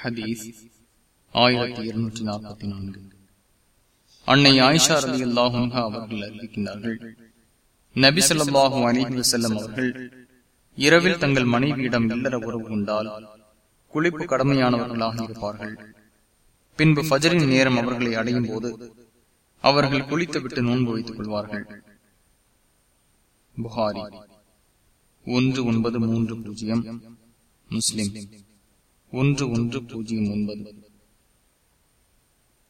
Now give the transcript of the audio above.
ஹதீஸ் ஆயிரத்தி இருநூற்றி நாற்பத்தி நான்கு. அன்னை ஆயிஷா ரதி அல்லாஹும் அவர்கள் அறிவிக்கின்றார்கள் நபி சொல்லாஹு அலிஹி செல்லம் அவர்கள் இரவில் தங்கள் மனைவியிடம் இல்லற உறவு கொண்டால் குளிப்பு கடமையானவர்களாக இருப்பார்கள். பின்பு ஃபஜரின் நேரம் அவர்களை அடையும் போது அவர்கள் குளித்துவிட்டு நோன்பு வைத்துக் கொள்வார்கள். புகாரி ஒன்று ஒன்பது மூன்று பூஜ்ஜியம் முஸ்லிம். ஒன்று ஒன்று பூஜ்ஜியம் ஒன்பது.